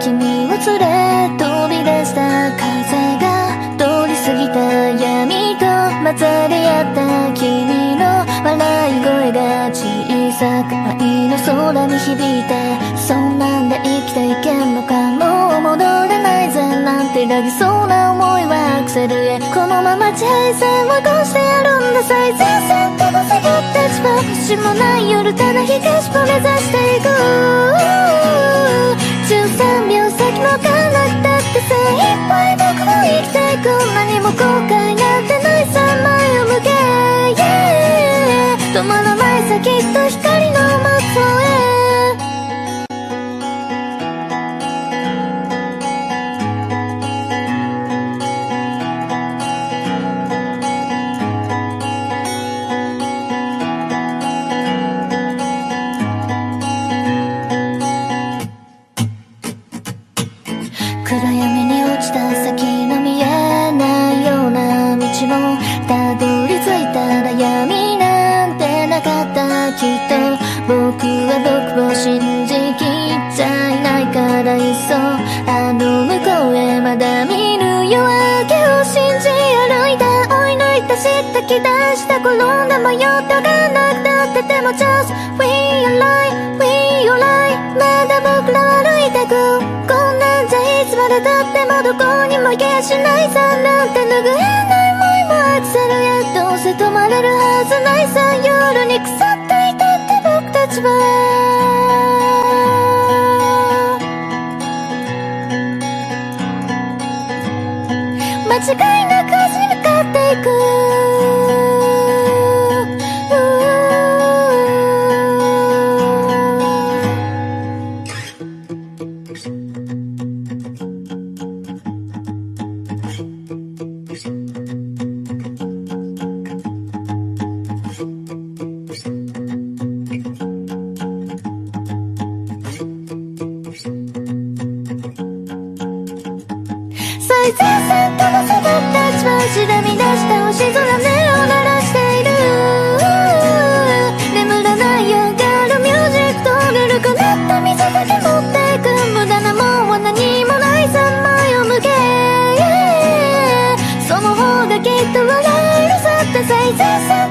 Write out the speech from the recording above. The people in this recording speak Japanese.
君を連れ飛び出した風が通り過ぎた闇と混ざり合った君の笑い声が小さく愛の空に響いてそんなんで生きていけんのかもう戻れないぜなんてラぎそうな思いはアクセルへこのまま地平線を越してやるんだ最前線飛ばせぼったちは星も。ない夜ただ東を目指していく後悔なんてないさ前を向け、yeah、止まらないさきっと光の末へ暗闇に落ちた先たきっと僕は僕を信じきっちゃいないからいっそあの向こうへまだ見ぬ夜明けを信じ歩いた追い抜いた知った気出した。転んだ迷ったがなくなってても Just we are alive we are alive まだ僕ら歩いてくこんなんじゃいつまでたってもどこにも行けやしないさ。なんて拭えない思いもアクセルへどうせ止まれるはずないさ。夜に腐立場。間違いなく明日に向かっていく。大絶賛との姿た場しらみ出した星空目を鳴らしている眠らないよガールミュージックとぬるくなった水だけ持っていく無駄なもんは何もない三枚を向け、その方がきっと笑えるさって最前線